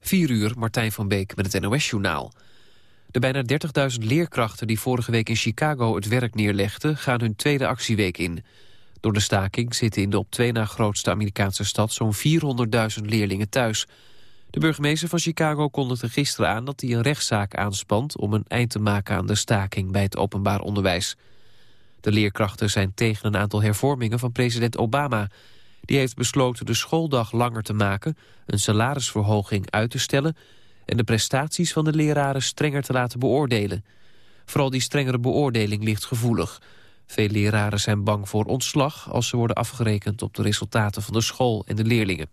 4 uur, Martijn van Beek met het NOS-journaal. De bijna 30.000 leerkrachten die vorige week in Chicago het werk neerlegden... gaan hun tweede actieweek in. Door de staking zitten in de op twee na grootste Amerikaanse stad... zo'n 400.000 leerlingen thuis. De burgemeester van Chicago kondigde gisteren aan... dat hij een rechtszaak aanspant om een eind te maken aan de staking... bij het openbaar onderwijs. De leerkrachten zijn tegen een aantal hervormingen van president Obama... Die heeft besloten de schooldag langer te maken, een salarisverhoging uit te stellen en de prestaties van de leraren strenger te laten beoordelen. Vooral die strengere beoordeling ligt gevoelig. Veel leraren zijn bang voor ontslag als ze worden afgerekend op de resultaten van de school en de leerlingen.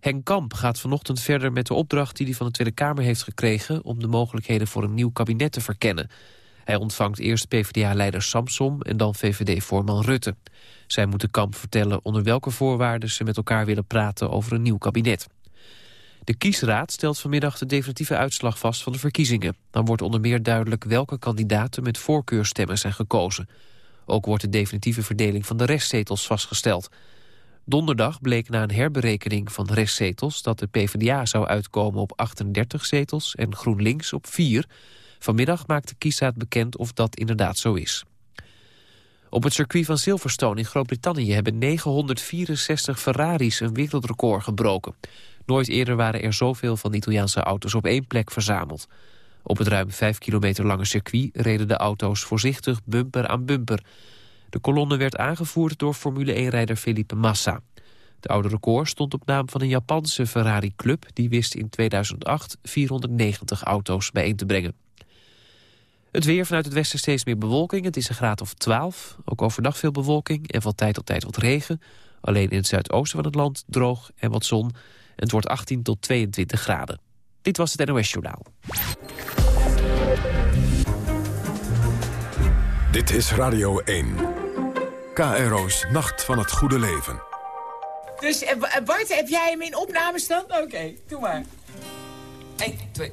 Henk Kamp gaat vanochtend verder met de opdracht die hij van de Tweede Kamer heeft gekregen om de mogelijkheden voor een nieuw kabinet te verkennen. Hij ontvangt eerst PvdA-leider Samsom en dan VVD-voorman Rutte. Zij moeten Kamp vertellen onder welke voorwaarden ze met elkaar willen praten over een nieuw kabinet. De kiesraad stelt vanmiddag de definitieve uitslag vast van de verkiezingen. Dan wordt onder meer duidelijk welke kandidaten met voorkeurstemmen zijn gekozen. Ook wordt de definitieve verdeling van de restzetels vastgesteld. Donderdag bleek na een herberekening van restzetels... dat de PvdA zou uitkomen op 38 zetels en GroenLinks op 4. Vanmiddag maakt de kiesraad bekend of dat inderdaad zo is. Op het circuit van Silverstone in Groot-Brittannië hebben 964 Ferraris een wereldrecord gebroken. Nooit eerder waren er zoveel van de Italiaanse auto's op één plek verzameld. Op het ruim 5 kilometer lange circuit reden de auto's voorzichtig bumper aan bumper. De kolonne werd aangevoerd door Formule 1-rijder Felipe Massa. De oude record stond op naam van een Japanse Ferrari-club... die wist in 2008 490 auto's bijeen te brengen. Het weer vanuit het westen steeds meer bewolking. Het is een graad of 12. Ook overdag veel bewolking en van tijd tot tijd wat regen. Alleen in het zuidoosten van het land droog en wat zon. En het wordt 18 tot 22 graden. Dit was het NOS Journaal. Dit is Radio 1. KRO's Nacht van het Goede Leven. Dus eh, eh, Bart, heb jij hem in opnamestand? Oké, doe maar. 1, 2.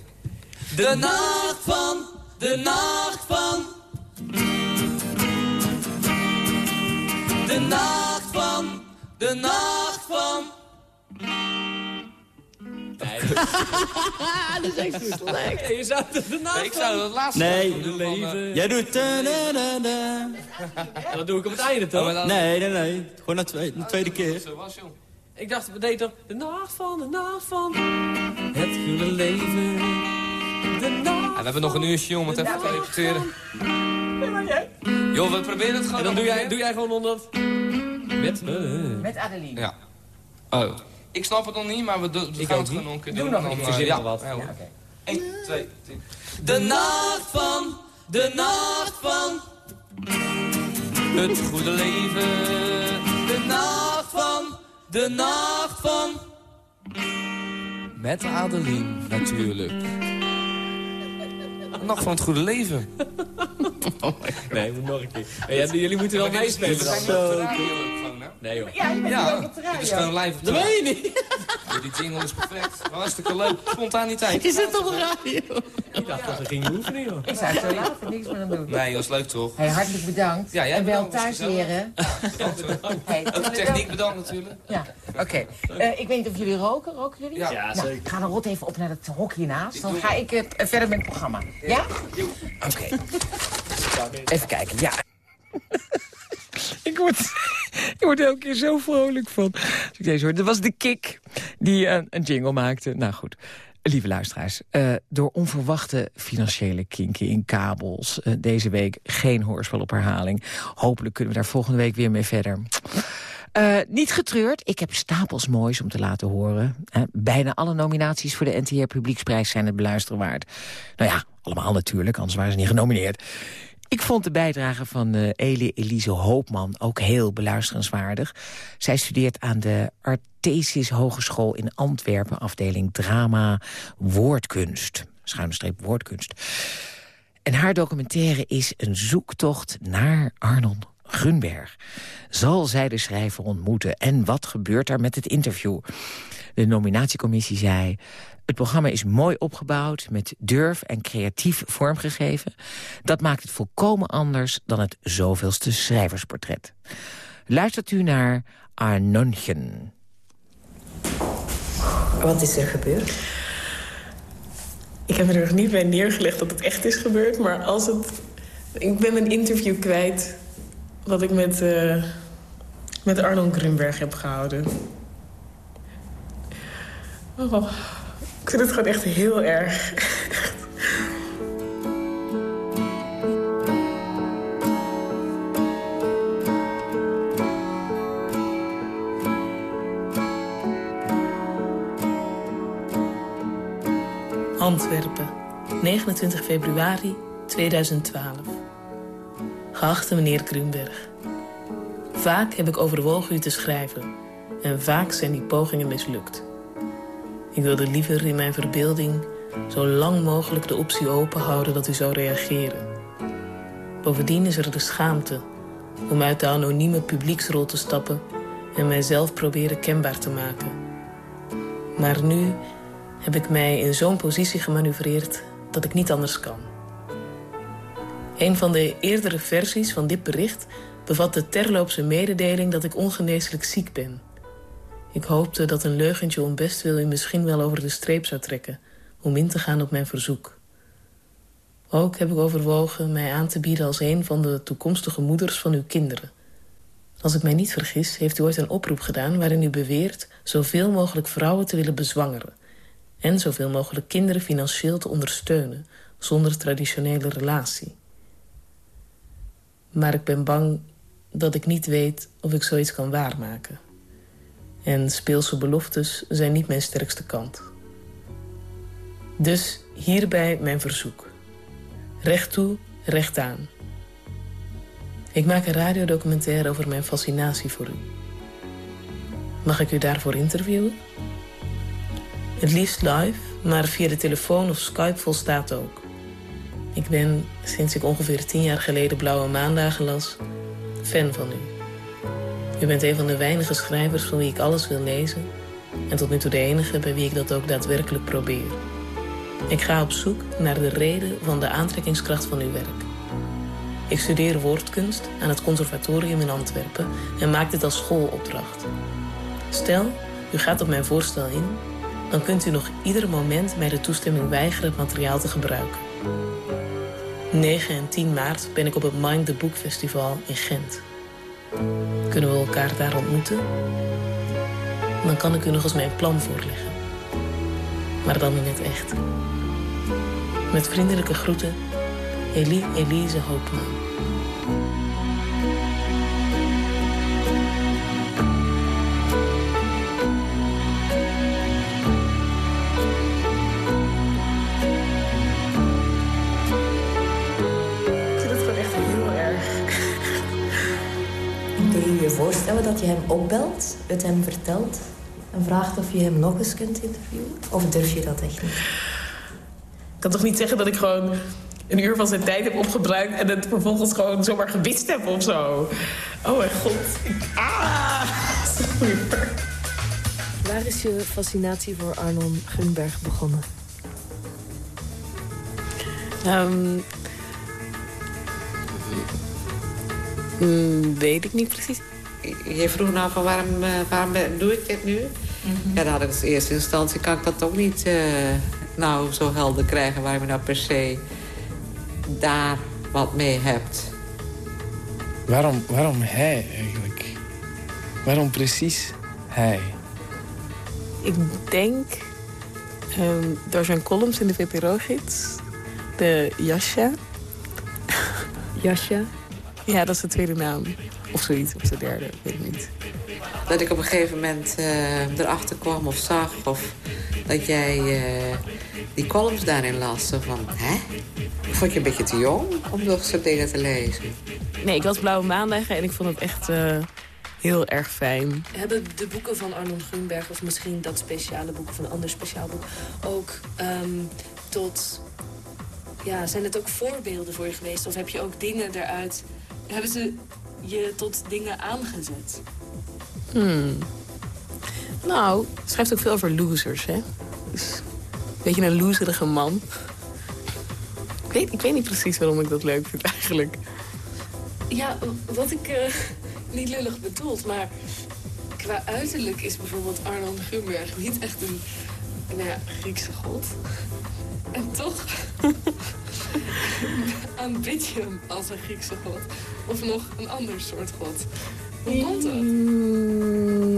De nacht van de nacht van. De nacht van. De nacht van. Nee. dat is echt goed. Leuk. je zou het de nacht nee, ik zou het laatste nee, doen. Leven. Jij doet... Da, da, da, Dat doe ik op het einde, toch? Oh, nee, nee, nee. Gewoon na twee, de tweede keer. Zo was, joh. Ik dacht, we deden toch de nacht van, de nacht van. Het goede leven. We hebben nog een uurtje om het even te repeteren. Joh, we proberen het gewoon. En dan doe jij, doe jij gewoon onder... Met... Uh, Met Adeline. Ja. Oh. Ik snap het nog niet, maar we, do, we gaan het gewoon nog een keer doen. Doe nog een keer. Ja, wat. Ja, okay. 1, 2, 3. De nacht van, de nacht van... Het goede leven. De nacht van, de nacht van... Met Adeline, natuurlijk. Nog van het goede leven. nee, moet nog een keer. Ja, jullie moeten wel meespelen. Nee joh. Ja, ja dit is gewoon live op Dat weet je niet. Die jingle is perfect. Hartstikke leuk. Spontaniteit. Is het toch radio? Ik dacht dat we gingen oefenen joh. Ik zou zo later niks meer aan doen. Nee, dat is leuk toch? Hey, hartelijk bedankt. Ja, jij en wel thuis leren. Hey, Ook de techniek bedankt natuurlijk. Ja, oké. Uh, ik weet niet of jullie roken. Roken jullie? Ja, ja nou, zeker. Ga dan rot even op naar het hok hiernaast. Dan ga ik uh, verder met het programma. Ja? Oké. Even kijken, ja. ik, word, ik word elke keer zo vrolijk van. Ik deze hoor. Dat was de kick die uh, een jingle maakte. Nou goed. Lieve luisteraars, uh, door onverwachte financiële kinken in kabels... Uh, deze week geen hoorspel op herhaling. Hopelijk kunnen we daar volgende week weer mee verder. Niet getreurd, ik heb stapels moois om te laten horen. Bijna alle nominaties voor de NTR Publieksprijs zijn het beluisteren waard. Nou ja, allemaal natuurlijk, anders waren ze niet genomineerd. Ik vond de bijdrage van uh, Elie Elise Hoopman ook heel beluisterenswaardig. Zij studeert aan de Artesis Hogeschool in Antwerpen... afdeling drama woordkunst. Schuine streep woordkunst. En haar documentaire is een zoektocht naar Arnold Gunberg. Zal zij de schrijver ontmoeten? En wat gebeurt er met het interview? De nominatiecommissie zei... Het programma is mooi opgebouwd, met durf en creatief vormgegeven. Dat maakt het volkomen anders dan het zoveelste schrijversportret. Luistert u naar Arnonchen. Wat is er gebeurd? Ik heb er nog niet bij neergelegd dat het echt is gebeurd. Maar als het... Ik ben een interview kwijt... wat ik met, uh, met Arnold Grunberg heb gehouden. Oh, ik vind het gewoon echt heel erg. Antwerpen, 29 februari 2012. Geachte meneer Grunberg. Vaak heb ik overwogen u te schrijven en vaak zijn die pogingen mislukt. Ik wilde liever in mijn verbeelding zo lang mogelijk de optie open houden dat u zou reageren. Bovendien is er de schaamte om uit de anonieme publieksrol te stappen en mijzelf proberen kenbaar te maken. Maar nu heb ik mij in zo'n positie gemanoeuvreerd dat ik niet anders kan. Een van de eerdere versies van dit bericht bevat de terloopse mededeling dat ik ongeneeslijk ziek ben. Ik hoopte dat een leugentje om bestwil u misschien wel over de streep zou trekken... om in te gaan op mijn verzoek. Ook heb ik overwogen mij aan te bieden als een van de toekomstige moeders van uw kinderen. Als ik mij niet vergis, heeft u ooit een oproep gedaan... waarin u beweert zoveel mogelijk vrouwen te willen bezwangeren... en zoveel mogelijk kinderen financieel te ondersteunen... zonder traditionele relatie. Maar ik ben bang dat ik niet weet of ik zoiets kan waarmaken. En speelse beloftes zijn niet mijn sterkste kant. Dus hierbij mijn verzoek. Recht toe, recht aan. Ik maak een radiodocumentaire over mijn fascinatie voor u. Mag ik u daarvoor interviewen? Het liefst live, maar via de telefoon of Skype volstaat ook. Ik ben, sinds ik ongeveer tien jaar geleden Blauwe Maandagen las, fan van u. U bent een van de weinige schrijvers van wie ik alles wil lezen... en tot nu toe de enige bij wie ik dat ook daadwerkelijk probeer. Ik ga op zoek naar de reden van de aantrekkingskracht van uw werk. Ik studeer woordkunst aan het conservatorium in Antwerpen... en maak dit als schoolopdracht. Stel, u gaat op mijn voorstel in... dan kunt u nog ieder moment mij de toestemming weigeren het materiaal te gebruiken. 9 en 10 maart ben ik op het Mind the Book Festival in Gent. Kunnen we elkaar daar ontmoeten? Dan kan ik u nog eens mijn plan voorleggen. Maar dan in het echt. Met vriendelijke groeten, Elie Elise Hoopman. Dat je hem opbelt, het hem vertelt... en vraagt of je hem nog eens kunt interviewen? Of durf je dat echt niet? Ik kan toch niet zeggen dat ik gewoon een uur van zijn tijd heb opgebruikt... en het vervolgens gewoon zomaar gewist heb of zo. Oh mijn god. Ah, sorry. Waar is je fascinatie voor Arnon Gunberg begonnen? Um, weet ik niet precies je vroeg nou van waarom, uh, waarom doe ik dit nu? Mhm. Ja, dan had ik in eerste instantie kan ik dat ook niet uh, nou zo helder krijgen... waar je nou per se daar wat mee hebt. Waarom, waarom hij eigenlijk? Waarom precies hij? Ik denk um, door zijn columns in de VPRO-gids. De Jasja. Jasja? Ja, dat is de tweede naam. Of zoiets, of de derde, weet ik niet. Dat ik op een gegeven moment uh, erachter kwam of zag... of dat jij uh, die columns daarin las. Van, hè? Vond je een beetje te jong om nog zo'n dingen te lezen? Nee, ik was Blauwe Maandag en ik vond het echt uh, heel erg fijn. Hebben de boeken van Arnold Grunberg... of misschien dat speciale boek of een ander speciaal boek... ook um, tot... Ja, zijn het ook voorbeelden voor je geweest? Of heb je ook dingen eruit... Hebben ze je tot dingen aangezet? Hmm. Nou, schrijft ook veel over losers, hè? Dus een beetje een loserige man. Ik weet, ik weet niet precies waarom ik dat leuk vind, eigenlijk. Ja, wat ik... Uh, niet lullig bedoeld, maar qua uiterlijk is bijvoorbeeld Arnold Grunberg niet echt een nou ja, Griekse god. En toch aanbid je hem als een Griekse god. Of nog een ander soort god. Hoe komt dat? Mm.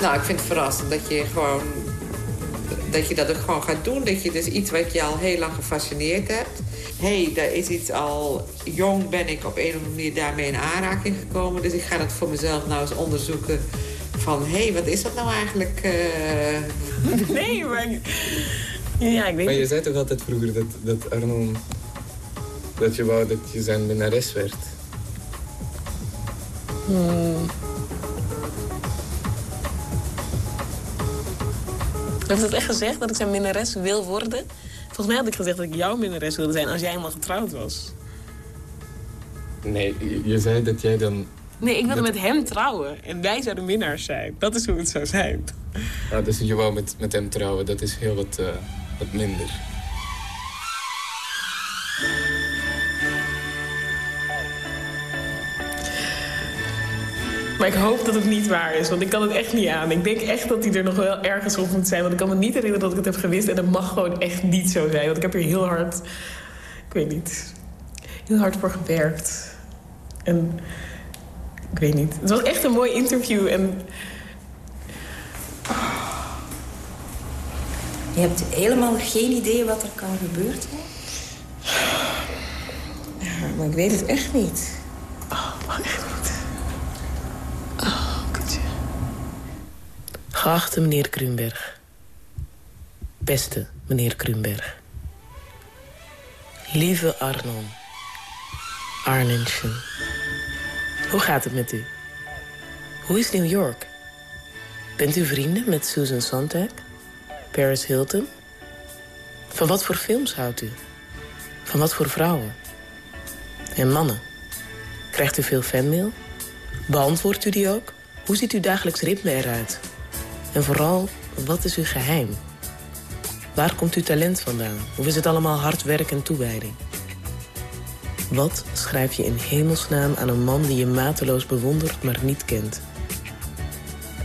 Nou, ik vind het verrassend dat je gewoon... dat je dat ook gewoon gaat doen. Dat je dus iets wat je al heel lang gefascineerd hebt... hé, hey, daar is iets al... jong ben ik op een of andere manier daarmee in aanraking gekomen. Dus ik ga dat voor mezelf nou eens onderzoeken... van, hé, hey, wat is dat nou eigenlijk? eh? Nee, maar... Ja, ik weet Maar je niet. zei toch altijd vroeger dat, dat Arnon... dat je wou dat je zijn minnares werd? Hmm. Heb je dat echt gezegd, dat ik zijn minnares wil worden? Volgens mij had ik gezegd dat ik jouw minnares wilde zijn als jij helemaal getrouwd was. Nee, je, je zei dat jij dan... Nee, ik wilde met hem trouwen en wij zouden minnaars zijn. Dat is hoe het zou zijn. Ah, dus je wou met, met hem trouwen, dat is heel wat, eh, wat minder. Maar ik hoop dat het niet waar is, want ik kan het echt niet aan. Ik denk echt dat hij er nog wel ergens op moet zijn. Want ik kan me niet herinneren dat ik het heb gewist. En dat mag gewoon echt niet zo zijn. Want ik heb hier heel hard, ik weet niet, heel hard voor gewerkt. En ik weet niet. Het was echt een mooi interview. En Je hebt helemaal geen idee wat er kan gebeuren. Ja, maar ik weet het echt niet. Oh, echt niet. Oh, kutje. Geachte meneer Kruenberg. Beste meneer Kruenberg. Lieve Arnon. Arnenschen. Hoe gaat het met u? Hoe is New York? Bent u vrienden met Susan Sontag? Paris Hilton? Van wat voor films houdt u? Van wat voor vrouwen? En mannen? Krijgt u veel fanmail? Beantwoordt u die ook? Hoe ziet uw dagelijks ritme eruit? En vooral, wat is uw geheim? Waar komt uw talent vandaan? Of is het allemaal hard werk en toewijding? Wat schrijf je in hemelsnaam aan een man die je mateloos bewondert, maar niet kent?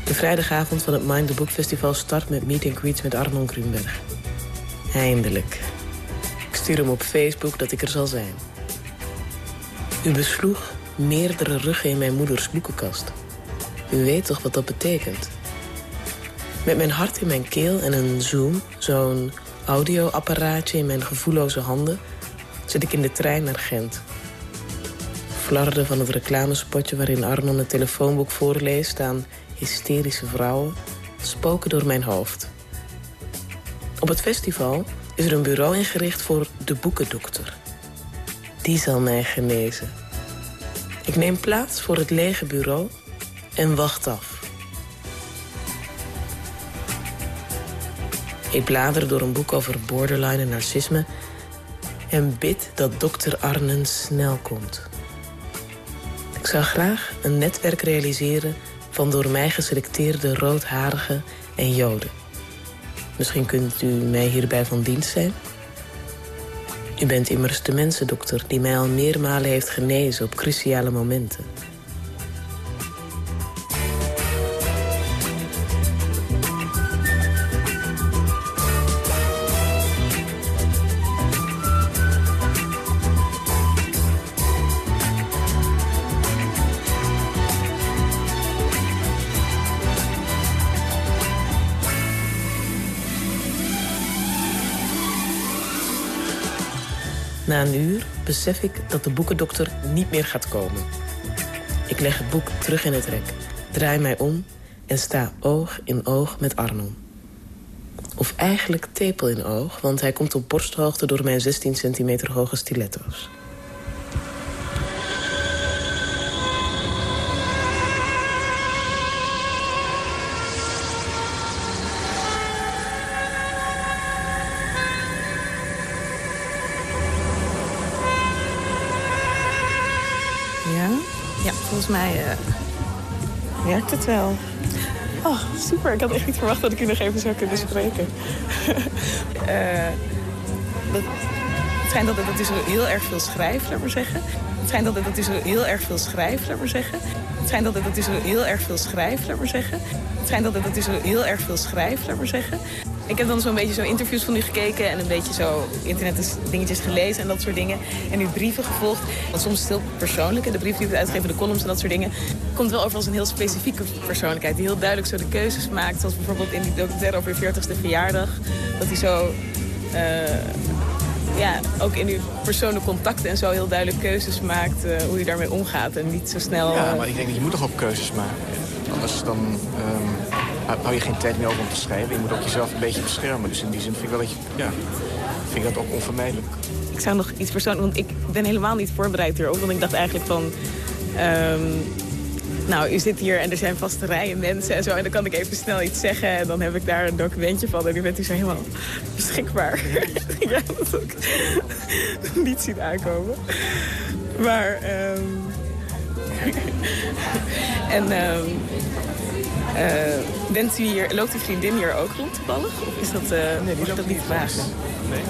De vrijdagavond van het Mind the Book Festival start met meet and greets met Arnon Grunberg. Eindelijk. Ik stuur hem op Facebook dat ik er zal zijn. U besloeg meerdere ruggen in mijn moeders boekenkast. U weet toch wat dat betekent? Met mijn hart in mijn keel en een zoom, zo'n audioapparaatje in mijn gevoelloze handen, zit ik in de trein naar Gent. Flarden van het reclamespotje waarin Arnon het telefoonboek voorleest staan hysterische vrouwen spoken door mijn hoofd. Op het festival is er een bureau ingericht voor de boekendokter. Die zal mij genezen. Ik neem plaats voor het lege bureau en wacht af. Ik blader door een boek over borderline en narcisme en bid dat dokter Arnen snel komt. Ik zou graag een netwerk realiseren van door mij geselecteerde roodharigen en joden. Misschien kunt u mij hierbij van dienst zijn? U bent immers de mensendokter die mij al meermalen heeft genezen op cruciale momenten. Na een uur besef ik dat de boekendokter niet meer gaat komen. Ik leg het boek terug in het rek, draai mij om en sta oog in oog met Arnon. Of eigenlijk tepel in oog, want hij komt op borsthoogte door mijn 16 centimeter hoge stiletto's. Mij eh, werkt het wel. Oh, super. Ik had echt niet verwacht dat ik u nog even zou kunnen spreken. Eh, dat, het schijnt dat, dat zo heel erg veel schrijft, laat maar zeggen. Het schijnt dat het dus heel erg veel schrijft, laat maar zeggen. Het schijnt dat het dus heel erg veel schrijft, laat maar zeggen. Het schijnt dat het dus heel erg veel schrijft, laat maar zeggen. Ik heb dan zo'n beetje zo interviews van u gekeken en een beetje zo internet dingetjes gelezen en dat soort dingen. En uw brieven gevolgd. Want soms is het heel persoonlijk. De brief die u uitgeven, de columns en dat soort dingen. Komt wel over als een heel specifieke persoonlijkheid. Die heel duidelijk zo de keuzes maakt. Zoals bijvoorbeeld in die documentaire over uw 40ste verjaardag. Dat hij zo... Uh, ja, ook in uw persoonlijke contacten en zo heel duidelijk keuzes maakt uh, hoe je daarmee omgaat. En niet zo snel... Ja, maar ik denk dat je moet toch ook keuzes maken. Anders dan um, hou je geen tijd meer over om te schrijven. Je moet ook jezelf een beetje beschermen. Dus in die zin vind ik wel dat je... Ja, vind ik dat ook onvermijdelijk. Ik zou nog iets persoonlijks... Want ik ben helemaal niet voorbereid hierop. Want ik dacht eigenlijk van... Um, nou, u zit hier en er zijn vaste rijen mensen en zo. En dan kan ik even snel iets zeggen. En dan heb ik daar een documentje van. En nu bent u zo helemaal beschikbaar. ja, dat ook niet zien aankomen. Maar... Um, en... Um, uh, bent u hier, loopt uw vriendin hier ook rond toevallig? Of is dat, uh, nee, die dat niet vragen? Nee.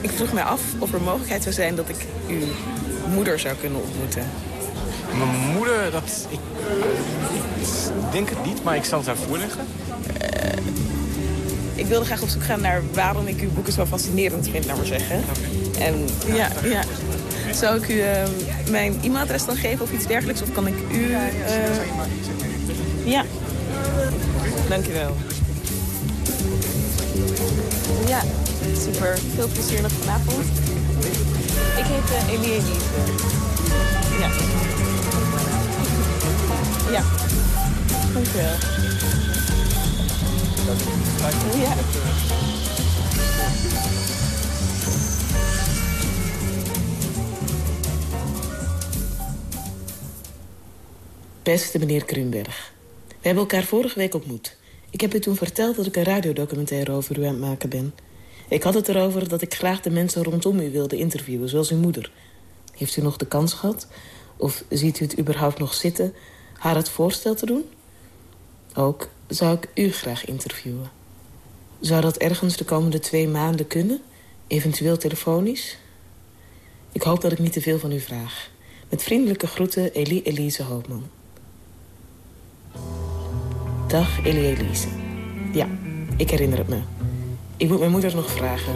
Ik vroeg mij af of er mogelijkheid zou zijn dat ik uw moeder zou kunnen ontmoeten. Mijn moeder, dat, ik, ik denk het niet, maar ik zal het haar voorleggen. Uh, ik wilde graag op zoek gaan naar waarom ik uw boeken zo fascinerend vind, laat maar zeggen. Okay. En ja, ja. Zou ik u uh, mijn e-mailadres dan geven of iets dergelijks? Of kan ik u... Uh, ja. Dankjewel. Ja, super. Veel plezier nog vanavond. Ik heet uh, Elie Ja. Ja. Dankjewel. Ja. Beste meneer Krumberg. We hebben elkaar vorige week ontmoet. Ik heb u toen verteld dat ik een radiodocumentaire over u aan het maken ben. Ik had het erover dat ik graag de mensen rondom u wilde interviewen, zoals uw moeder. Heeft u nog de kans gehad? Of ziet u het überhaupt nog zitten haar het voorstel te doen? Ook zou ik u graag interviewen. Zou dat ergens de komende twee maanden kunnen? Eventueel telefonisch? Ik hoop dat ik niet te veel van u vraag. Met vriendelijke groeten, Elie Elise Hoopman. Dag, Elie Elise. Ja, ik herinner het me. Ik moet mijn moeder nog vragen.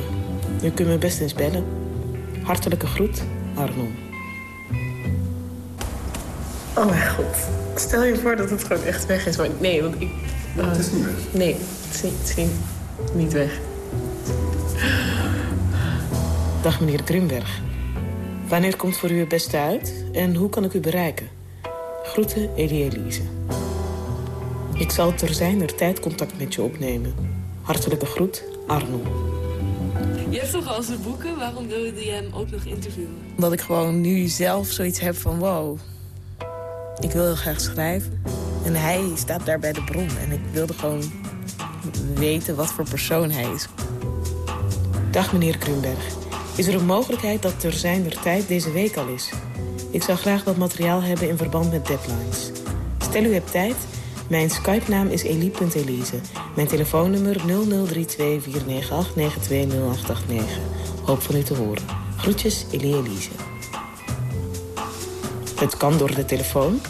U kunt me best eens bellen. Hartelijke groet, Arnon. Oh mijn god. Stel je voor dat het gewoon echt weg is. Maar nee, want ik... Uh, het is niet weg. Nee, het is niet, het is niet, niet weg. Dag meneer Grimberg. Wanneer komt voor u het beste uit? En hoe kan ik u bereiken? Groeten, Elie Elise. Ik zal ter zijner tijd contact met je opnemen. Hartelijke groet, Arno. Je hebt toch al zijn boeken? Waarom wilde je hem ook nog interviewen? Omdat ik gewoon nu zelf zoiets heb van wow. Ik wil heel graag schrijven. En hij staat daar bij de bron. En ik wilde gewoon weten wat voor persoon hij is. Dag meneer Krumberg. Is er een mogelijkheid dat ter zijner tijd deze week al is? Ik zou graag wat materiaal hebben in verband met deadlines. Stel u hebt tijd mijn Skype-naam is elie.elise. Mijn telefoonnummer 0032 498 920889. Hoop van u te horen. Groetjes, Elie Elise. Het kan door de telefoon.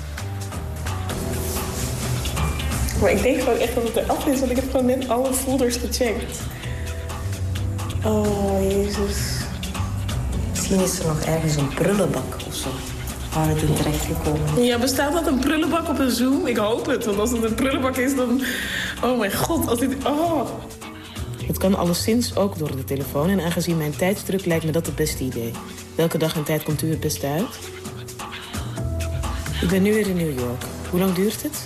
Maar ik denk gewoon echt dat het eraf is, want ik heb gewoon net alle folders gecheckt. Oh, jezus. Misschien is er nog ergens een prullenbak of zo waar het in terecht gekomen Ja, bestaat dat een prullenbak op een Zoom? Ik hoop het, want als het een prullenbak is, dan... Oh mijn god, als dit... Oh. Het kan alleszins ook door de telefoon en aangezien mijn tijdsdruk lijkt me dat het beste idee. Welke dag en tijd komt u het beste uit? Ik ben nu weer in New York. Hoe lang duurt het?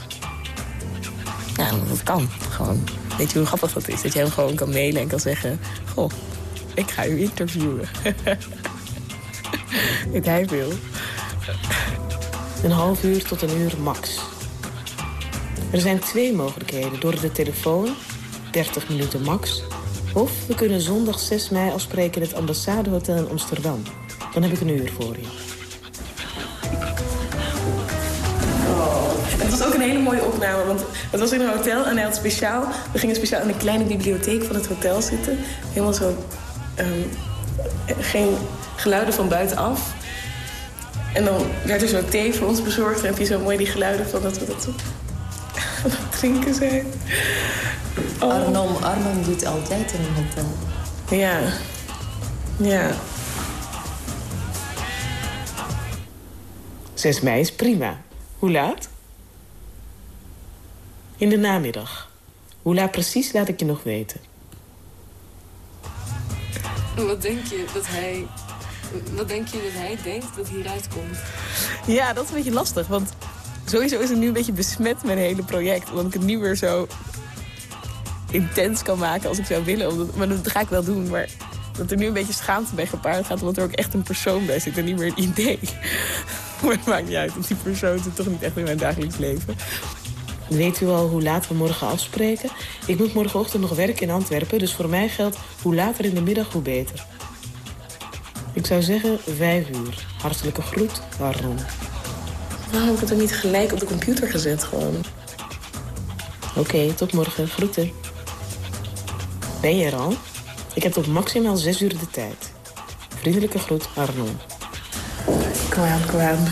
Nou, dat kan. Gewoon. Weet je hoe grappig dat is? Dat je hem gewoon kan mailen en kan zeggen... Goh, ik ga u interviewen. Dit hij wil. Een half uur tot een uur max. Er zijn twee mogelijkheden. Door de telefoon, 30 minuten max. Of we kunnen zondag 6 mei afspreken in het ambassadehotel in Amsterdam. Dan heb ik een uur voor je. Het was ook een hele mooie opname, want het was in een hotel en hij had speciaal... We gingen speciaal in de kleine bibliotheek van het hotel zitten. Helemaal zo... Um, geen geluiden van buitenaf. En dan werd er zo thee voor ons bezorgd. En heb je zo mooi die geluiden van dat we dat aan het drinken zijn. Oh. Arnon doet altijd in een hotel. Ja. Ja. 6 mei is prima. Hoe laat? In de namiddag. Hoe laat precies laat ik je nog weten. Wat denk je dat hij... Wat denk je dat hij denkt dat hieruit komt? Ja, dat is een beetje lastig. Want sowieso is het nu een beetje besmet mijn hele project. Omdat ik het niet meer zo intens kan maken als ik zou willen. Omdat, maar dat ga ik wel doen. Maar dat er nu een beetje schaamte bij gepaard gaat. Omdat er ook echt een persoon bij zit en niet meer een idee. Maar het maakt niet uit, want die persoon zit toch niet echt in mijn dagelijks leven. Weet u al hoe laat we morgen afspreken? Ik moet morgenochtend nog werken in Antwerpen, dus voor mij geldt hoe later in de middag, hoe beter. Ik zou zeggen vijf uur. Hartelijke groet, Waarom? Waarom heb ik het er niet gelijk op de computer gezet gewoon? Oké, tot morgen. Groeten. Ben je er al? Ik heb tot maximaal zes uur de tijd. Vriendelijke groet, Arnon. Kom aan, kom aan.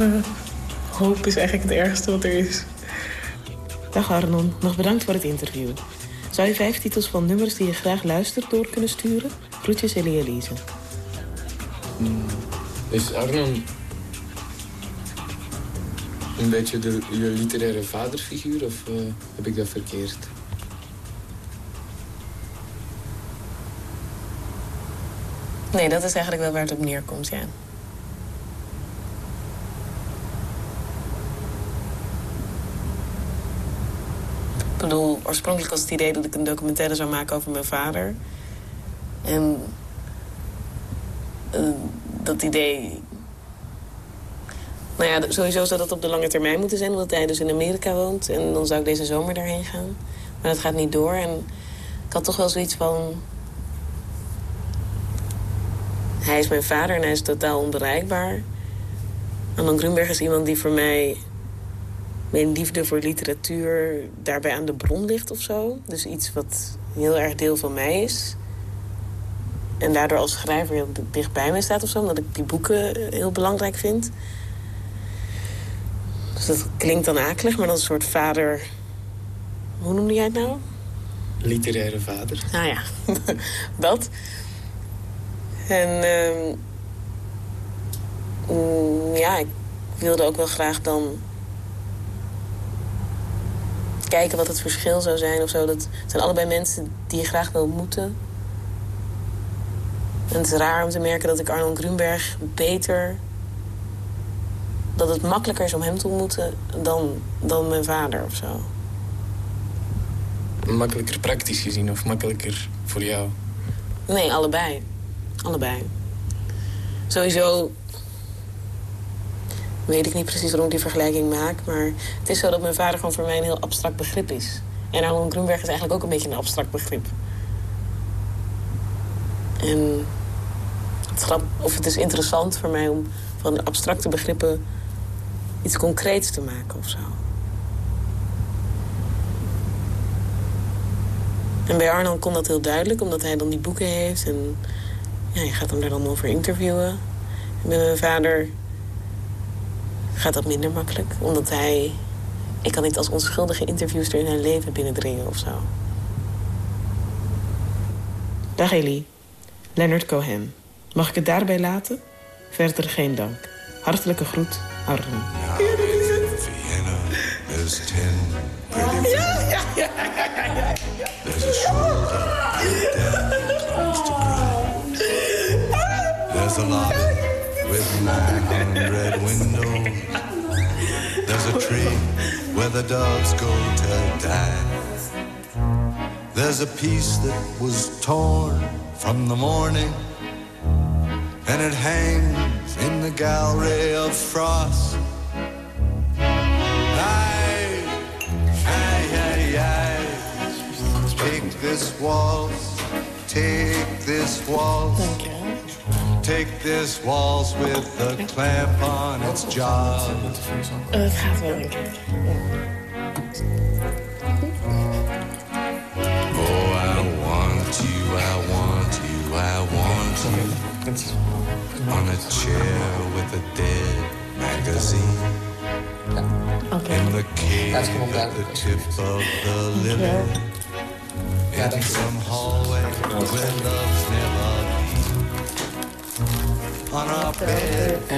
Uh, hoop is eigenlijk het ergste wat er is. Dag Arnon, nog bedankt voor het interview. Zou je vijf titels van nummers die je graag luistert door kunnen sturen? Groetjes Elie Elise. Hmm. Is Arnon een beetje de, je literaire vaderfiguur of uh, heb ik dat verkeerd? Nee, dat is eigenlijk wel waar het op neerkomt, ja. Ik bedoel, oorspronkelijk was het idee dat ik een documentaire zou maken over mijn vader. En uh, dat idee... Nou ja, sowieso zou dat op de lange termijn moeten zijn... omdat hij dus in Amerika woont. En dan zou ik deze zomer daarheen gaan. Maar dat gaat niet door. En ik had toch wel zoiets van... Hij is mijn vader en hij is totaal onbereikbaar. Alan Grunberg is iemand die voor mij... mijn liefde voor literatuur daarbij aan de bron ligt of zo. Dus iets wat heel erg deel van mij is. En daardoor als schrijver heel dicht bij mij staat of zo. Omdat ik die boeken heel belangrijk vind. Dus dat klinkt dan akelig, maar dan een soort vader... Hoe noemde jij het nou? Literaire vader. Nou ja, dat. En uh, ja, ik wilde ook wel graag dan kijken wat het verschil zou zijn of zo. Dat het zijn allebei mensen die je graag wil ontmoeten. En het is raar om te merken dat ik Arnold Grunberg beter... dat het makkelijker is om hem te ontmoeten dan, dan mijn vader of zo. Makkelijker praktisch gezien of makkelijker voor jou? Nee, allebei. Allebei. Sowieso weet ik niet precies waarom ik die vergelijking maak. Maar het is zo dat mijn vader gewoon voor mij een heel abstract begrip is. En Arnold Grunberg is eigenlijk ook een beetje een abstract begrip. En het, grap, of het is interessant voor mij om van abstracte begrippen iets concreets te maken of zo. En bij Arnold kon dat heel duidelijk, omdat hij dan die boeken heeft. En ja, je gaat hem daar dan over interviewen. En met mijn vader gaat dat minder makkelijk. Omdat hij... Ik kan niet als onschuldige interviewster in zijn leven binnendringen of zo. Dag Elie. Leonard Cohen. Mag ik het daarbij laten? Verder geen dank. Hartelijke groet, pretty ja, ja, ja, ja, ja. There's a lobby with red windows. Where the doves go to die. There's a piece that was torn from the morning, and it hangs in the gallery of frost. Take this waltz, take this waltz. Take this waltz with a clamp on its jaw. Het gaat wel, denk ik. Oh, I want you, I want you, I want you. On a chair with a dead magazine. In the cave at the tip of the lily. In some hallway where love's never On our bed the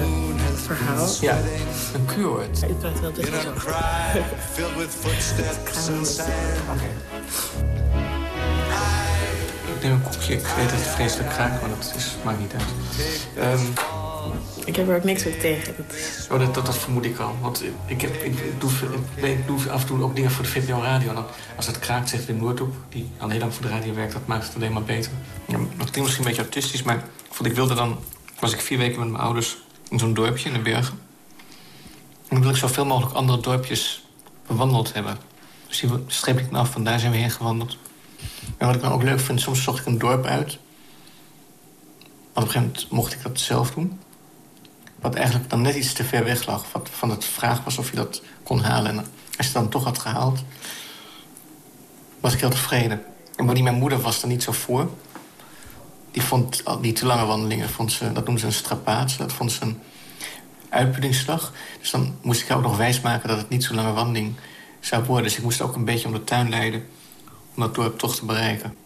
moon has been Ja, sweating. een kuurwoord. Ik praat a zo. cry filled with footsteps and sand. Ik neem een koekje. Ik weet dat het vreselijk kraakt, maar dat is, maakt niet uit. Ehm, Ik heb er ook niks op tegen. Dat oh, dat, dat, vermoed ik al. Want ik, heb, doe, af en toe ook dingen voor de VPRO Radio. Dan, als het kraakt, zegt Wim Noordhoek, die al heel lang voor de radio werkt... dat maakt het alleen maar beter. Ja, dat klinkt misschien een beetje autistisch, maar want ik wilde dan... was ik vier weken met mijn ouders in zo'n dorpje in de bergen. En dan wil ik zoveel mogelijk andere dorpjes bewandeld hebben. Dus die streep ik me af, van daar zijn we heen gewandeld. En wat ik dan ook leuk vind, soms zocht ik een dorp uit. Want op een gegeven moment mocht ik dat zelf doen. Wat eigenlijk dan net iets te ver weg lag. Wat van het vraag was of je dat kon halen. En als je het dan toch had gehaald, was ik heel tevreden. En maar die mijn moeder was er niet zo voor. Die vond al die te lange wandelingen, vond ze, dat noemde ze een strapaat. Dat vond ze een uitputtingsslag. Dus dan moest ik haar ook nog wijsmaken dat het niet zo'n lange wandeling zou worden. Dus ik moest ook een beetje om de tuin leiden om dat dorp toch te bereiken.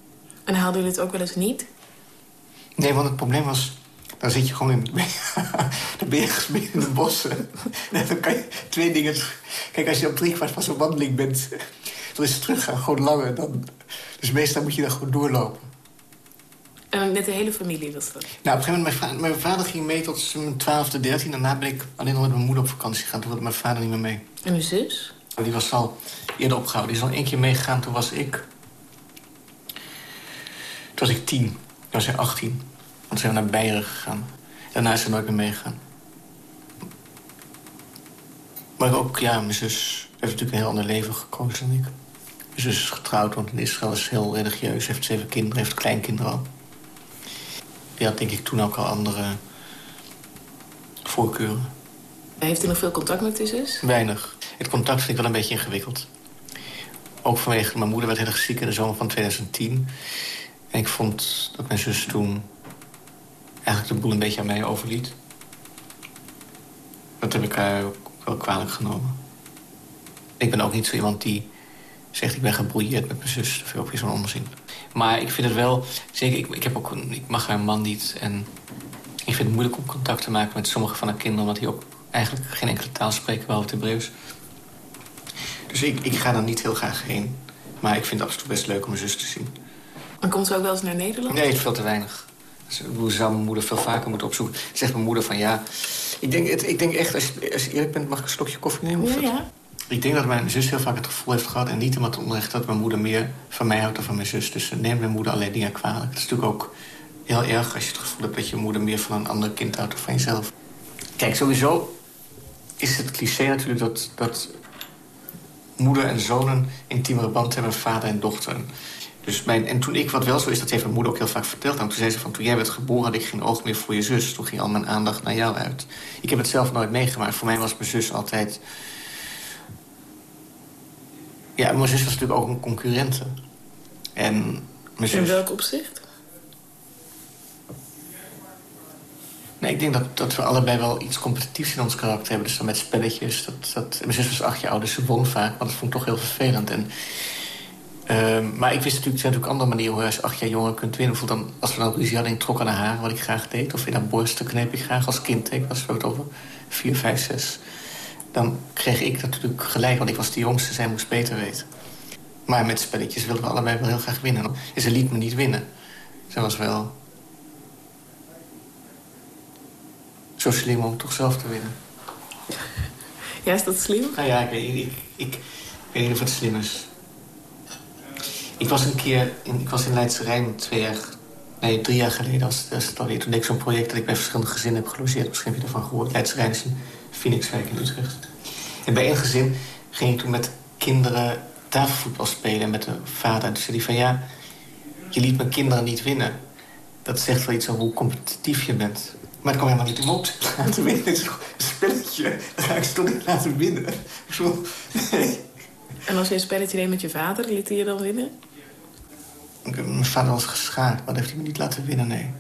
En haalden jullie het ook wel eens niet? Nee, want het probleem was... Dan zit je gewoon in... Dan ben je in de bossen. En dan kan je twee dingen... Kijk, als je op kwart van zo'n wandeling bent... Dan is het teruggaan gewoon langer dan... Dus meestal moet je dan gewoon doorlopen. En met de hele familie was dat? Nou, op een gegeven moment... Mijn, va- mijn vader ging mee tot mijn twaalfde, dertien. Daarna ben ik alleen nog met mijn moeder op vakantie gegaan. Toen wilde mijn vader niet meer mee. En uw zus? Die was al eerder opgehouden. Die is al één keer meegegaan. Toen was ik... Toen was ik tien. Toen was hij achttien. Want zijn we naar Beieren gegaan. Daarna is ze nooit meer meegegaan. Maar ook, ja, mijn zus heeft natuurlijk een heel ander leven gekozen dan ik. Mijn zus is getrouwd, want in Israël is heel religieus. Heeft zeven kinderen, heeft kleinkinderen al. Die had denk ik toen ook al andere voorkeuren. Heeft u nog veel contact met uw zus? Weinig. Het contact vind ik wel een beetje ingewikkeld. Ook vanwege mijn moeder werd heel erg ziek in de zomer van 2010. En ik vond dat mijn zus toen eigenlijk de boel een beetje aan mij overliet. Dat heb ik haar ook wel kwalijk genomen. Ik ben ook niet zo iemand die zegt ik ben gebrouilleerd met mijn zus. Dat vind ik ook weer zo'n onzin. Maar ik vind het wel... Zeker, ik, ik, heb ook ik mag haar man niet. En ik vind het moeilijk om contact te maken met sommige van haar kinderen... omdat die ook eigenlijk geen enkele taal spreken, behalve het Hebreeuws. Dus ik, ik ga er niet heel graag heen. Maar ik vind het absoluut best leuk om mijn zus te zien. En komt ze ook wel eens naar Nederland? Nee, het is veel te weinig. Dus, ik bedoel, zou mijn moeder veel vaker moeten opzoeken. Zegt mijn moeder van ja... Ik denk, het, ik denk echt, als je, als je eerlijk bent, mag ik een slokje koffie nemen? Of Ja, ja. Ik denk dat mijn zus heel vaak het gevoel heeft gehad... en niet om het onrecht dat mijn moeder meer van mij houdt dan van mijn zus. Dus ze neemt mijn moeder alleen dingen kwalijk. Dat is natuurlijk ook heel erg als je het gevoel hebt... dat je moeder meer van een ander kind houdt dan van jezelf. Kijk, sowieso is het cliché natuurlijk dat, dat moeder en zonen intiemere band hebben... vader en dochter. Dus mijn, en toen ik, wat wel zo is, dat heeft mijn moeder ook heel vaak verteld. Nou, toen zei ze van, toen jij werd geboren had ik geen oog meer voor je zus. Toen ging al mijn aandacht naar jou uit. Ik heb het zelf nooit meegemaakt. Voor mij was mijn zus altijd... Ja, mijn zus was natuurlijk ook een concurrente. En mijn In welk opzicht? Nee, ik denk dat, dat we allebei wel iets competitiefs in ons karakter hebben. Dus dan met spelletjes. Dat, dat, mijn zus was acht jaar ouder, dus ze won vaak. Maar dat vond ik toch heel vervelend. En, ehm, maar ik wist natuurlijk, er zijn natuurlijk andere manieren hoe je als acht jaar jonger kunt winnen. Bijvoorbeeld dan, als we dan ruzie hadden, ik trok aan de haren, wat ik graag deed. Of in haar borsten kneep ik graag als kind. Ik was het over vier, vijf, zes. Dan kreeg ik natuurlijk gelijk, want ik was de jongste. Zij moest beter weten. Maar met spelletjes wilden we allebei wel heel graag winnen. En ze liet me niet winnen. Ze was wel zo slim om toch zelf te winnen. Ja, is dat slim? Nou ja, ik weet, ik, ik, ik weet niet of het slim is. Ik was een keer in, ik was in Leidse Rijn twee jaar... Nee, drie jaar geleden het, was het alweer. Toen ik zo'n project dat ik bij verschillende gezinnen heb gelogeerd. Misschien heb je ervan gehoord. Leidse Rijn is een Phoenixwijk in Utrecht. En bij één gezin ging ik toen met kinderen tafelvoetbal spelen met de vader. En toen zei hij van ja, je liet mijn kinderen niet winnen. Dat zegt wel iets over hoe competitief je bent. Maar het kwam helemaal niet om op te laten winnen. Het is een spelletje. Dan ga ik ze toch niet laten winnen. Ik. En als je een spelletje deed met je vader, liet hij je dan winnen? Ik heb Mijn vader was geschaakt, maar dat heeft hij me niet laten winnen, nee.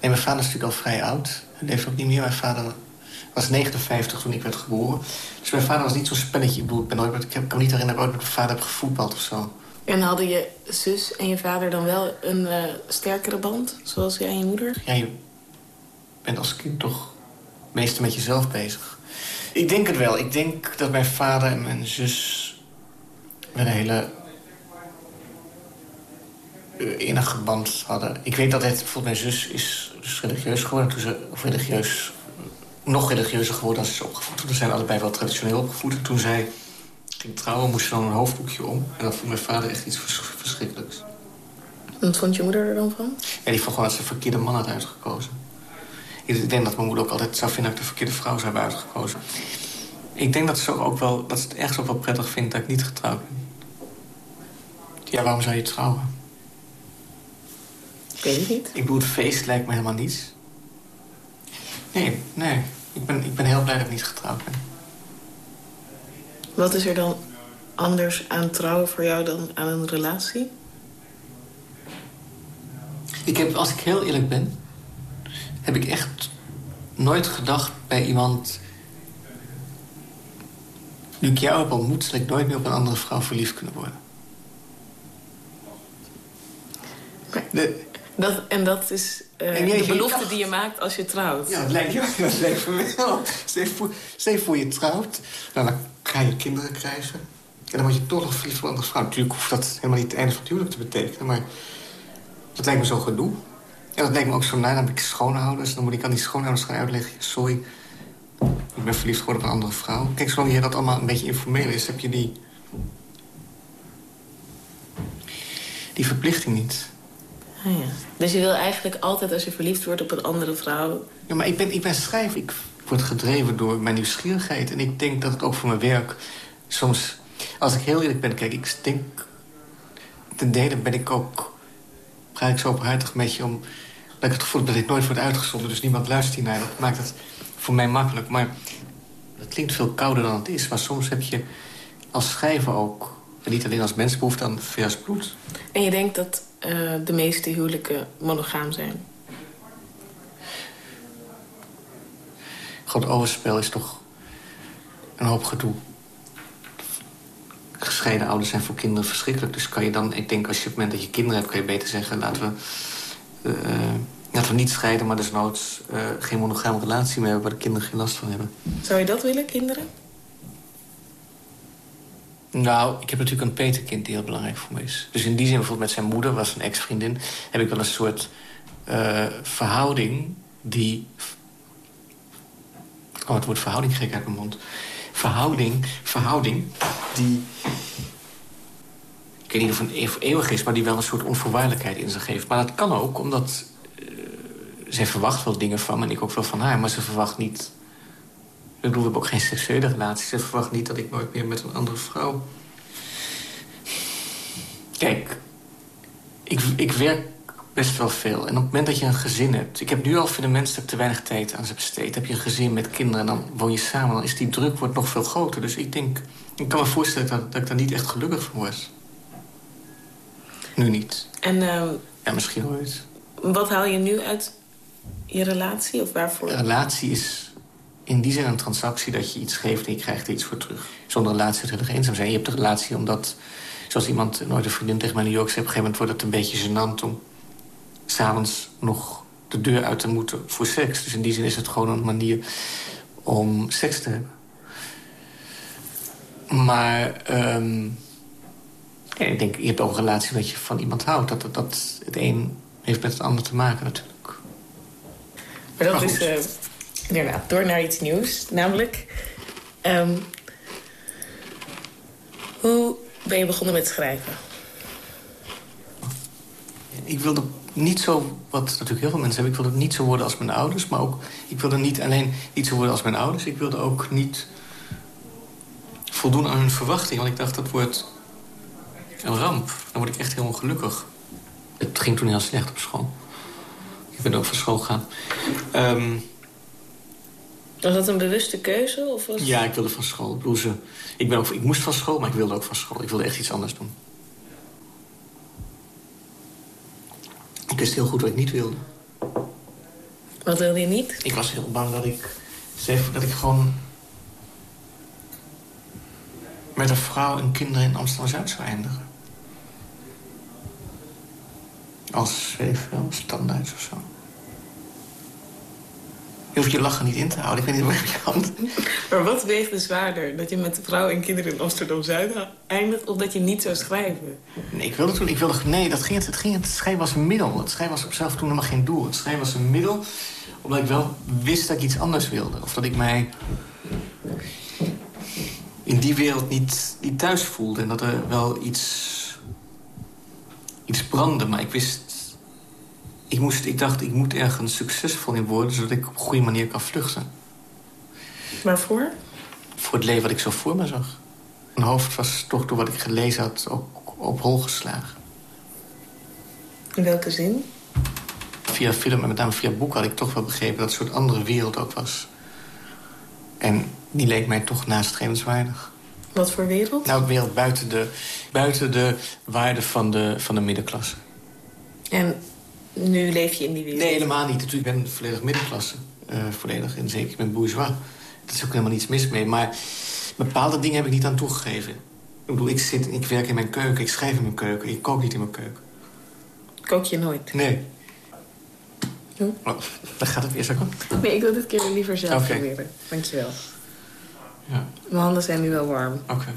Nee, mijn vader is natuurlijk al vrij oud. Hij leeft ook niet meer. Mijn vader was 59 toen ik werd geboren. Dus mijn vader was niet zo'n spelletje. Ik bedoel, ik, ben nooit, ik heb, kan me niet herinneren dat ik met mijn vader heb gevoetbald of zo. En hadden je zus en je vader dan wel een uh, sterkere band, zoals jij en je moeder? Ja, je bent als kind toch meestal met jezelf bezig. Ik denk het wel. Ik denk dat mijn vader en mijn zus met een hele enige band hadden. Ik weet dat het, bijvoorbeeld mijn zus is dus religieus geworden. Toen ze, of religieus, nog religieuzer geworden als ze is opgevoed. We zijn allebei wel traditioneel opgevoed. En toen zij ging trouwen, moest ze dan een hoofdboekje om. En dat vond mijn vader echt iets verschrikkelijks. Wat vond je moeder er dan van? Ja, die vond gewoon dat ze de verkeerde man had uitgekozen. Ik denk dat mijn moeder ook altijd zou vinden dat ik de verkeerde vrouw zou hebben uitgekozen. Ik denk dat ze ook wel, dat ze het ergens ook wel prettig vindt dat ik niet getrouwd ben. Ja, waarom zou je trouwen? Ik weet het niet. Ik bedoel, het feest lijkt me helemaal niets. Nee, nee. Ik ben, ik ben heel blij dat ik niet getrouwd ben. Wat is er dan anders aan trouwen voor jou dan aan een relatie? Ik heb, als ik heel eerlijk ben... heb ik echt nooit gedacht bij iemand... nu ik jou heb ontmoet... zal ik nooit meer op een andere vrouw verliefd kunnen worden. De, dat, en dat is uh, en de belofte die je maakt als je trouwt. Ja, dat lijkt, ja, dat lijkt me wel. Stel voor, je trouwt, nou, dan ga je kinderen krijgen. En dan word je toch nog verliefd op een andere vrouw. Natuurlijk hoeft dat helemaal niet het einde van het huwelijk te betekenen. Maar dat lijkt me zo gedoe. En dat lijkt me ook zo na. Dan heb ik schoonhouders. Dan moet ik aan die schoonhouders gaan uitleggen. Sorry, ik ben verliefd geworden op een andere vrouw. Kijk, zolang je dat allemaal een beetje informeel is... heb je die... die verplichting niet. Ah, ja. Dus je wil eigenlijk altijd als je verliefd wordt op een andere vrouw... Ja, maar ik ben, ik ben schrijver. Ik word gedreven door mijn nieuwsgierigheid. En ik denk dat het ook voor mijn werk soms... Als ik heel eerlijk ben, kijk, ik denk... Ten dele ben ik ook... Ga ik zo openhartig met je om... Dat ik het gevoel heb dat dit nooit wordt uitgezonden. Dus niemand luistert hiernaar. Dat maakt het voor mij makkelijk. Maar het klinkt veel kouder dan het is. Maar soms heb je als schrijver ook... En niet alleen als mens behoefte aan vers bloed. En je denkt dat uh, de meeste huwelijken monogaam zijn? God, overspel is toch een hoop gedoe. Gescheiden ouders zijn voor kinderen verschrikkelijk. Dus kan je dan, ik denk als je op het moment dat je kinderen hebt... kan je beter zeggen, laten we, uh, laten we niet scheiden... maar desnoods uh, geen monogame relatie meer hebben... waar de kinderen geen last van hebben. Zou je dat willen, kinderen? Nou, ik heb natuurlijk een peterkind die heel belangrijk voor me is. Dus in die zin, bijvoorbeeld met zijn moeder, was een ex-vriendin... heb ik wel een soort uh, verhouding die... Oh, het woord verhouding gek uit mijn mond. Verhouding, verhouding die... Ik weet niet of het eeuwig is, maar die wel een soort onvoorwaardelijkheid in zich heeft. Maar dat kan ook, omdat... Uh, zij verwacht wel dingen van me en ik ook wel van haar... maar ze verwacht niet ik bedoel, we hebben ook geen seksuele relaties. Ze verwacht niet dat ik nooit meer met een andere vrouw... Kijk, ik, ik werk best wel veel. En op het moment dat je een gezin hebt... Ik heb nu al voor de mensen te weinig tijd aan ze besteed. Heb je een gezin met kinderen en dan woon je samen... dan is die druk wordt nog veel groter. Dus ik denk... Ik kan me voorstellen dat, dat ik daar niet echt gelukkig van word. Nu niet. En... Uh, ja, misschien ooit. Wat haal je nu uit je relatie? Of waarvoor? Een relatie is in die zin een transactie dat je iets geeft en je krijgt er iets voor terug. Zonder relatie heel erg eenzaam zijn. Je hebt de relatie omdat, zoals iemand nooit een vriendin tegen mij in New York zei... op een gegeven moment wordt het een beetje gênant om s'avonds nog de deur uit te moeten voor seks. Dus in die zin is het gewoon een manier om seks te hebben. Maar um, ja, ik denk, je hebt ook een relatie dat je van iemand houdt. Dat, dat, dat het een heeft met het ander te maken natuurlijk. Maar dat is... Uh inderdaad, door naar iets nieuws. Namelijk, um, hoe ben je begonnen met schrijven? Ik wilde niet zo, wat natuurlijk heel veel mensen hebben... ik wilde niet zo worden als mijn ouders. Maar ook, ik wilde niet alleen niet zo worden als mijn ouders. Ik wilde ook niet voldoen aan hun verwachting. Want ik dacht, dat wordt een ramp. Dan word ik echt heel ongelukkig. Het ging toen heel slecht op school. Ik ben ook van school gegaan. Um, was dat een bewuste keuze? Of was... Ja, ik wilde van school. Ze, ik, ben ook, ik moest van school, maar ik wilde ook van school. Ik wilde echt iets anders doen. Ik wist heel goed wat ik niet wilde. Wat wilde je niet? Ik was heel bang dat ik... Zeg, dat ik gewoon... met een vrouw en kinderen in Amsterdam-Zuid zou eindigen. Als, weet ik veel, standaard of zo. Je hoeft je lachen niet in te houden. Ik weet niet waar je hand... Maar wat weegt er zwaarder? Dat je met vrouw en kinderen in Amsterdam-Zuid eindigt... of dat je niet zou schrijven? Nee, ik wilde toen... Ik wilde, nee, dat ging het, het, ging, het schrijven was een middel. Het schrijven was op zelf toen helemaal geen doel. Het schrijven was een middel omdat ik wel wist dat ik iets anders wilde. Of dat ik mij in die wereld niet, niet thuis voelde. En dat er wel iets, iets brandde. Maar ik wist... Ik, moest, ik dacht, ik moet ergens succesvol in worden... zodat ik op een goede manier kan vluchten. Waarvoor? Voor het leven wat ik zo voor me zag. Mijn hoofd was toch door wat ik gelezen had ook op hol geslagen. In welke zin? Via film en met name via boek had ik toch wel begrepen... dat het een soort andere wereld ook was. En die leek mij toch nastrevenswaardig. Wat voor wereld? Nou, een wereld buiten de, buiten de waarde van de, van de middenklasse. En nu leef je in die wereld? Nee, helemaal niet. Natuurlijk, ik ben volledig middenklasse. Uh, volledig. En zeker, ik ben bourgeois. Dat is ook helemaal niets mis mee. Maar bepaalde dingen heb ik niet aan toegegeven. Ik bedoel, ik, zit, ik werk in mijn keuken, ik schrijf in mijn keuken. Ik kook niet in mijn keuken. Kook je nooit? Nee. Oh, dan gaat het weer zo. Nee, ik wil dit keer liever zelf okay. proberen. Dankjewel. Ja. Mijn handen zijn nu wel warm. Oké. Okay.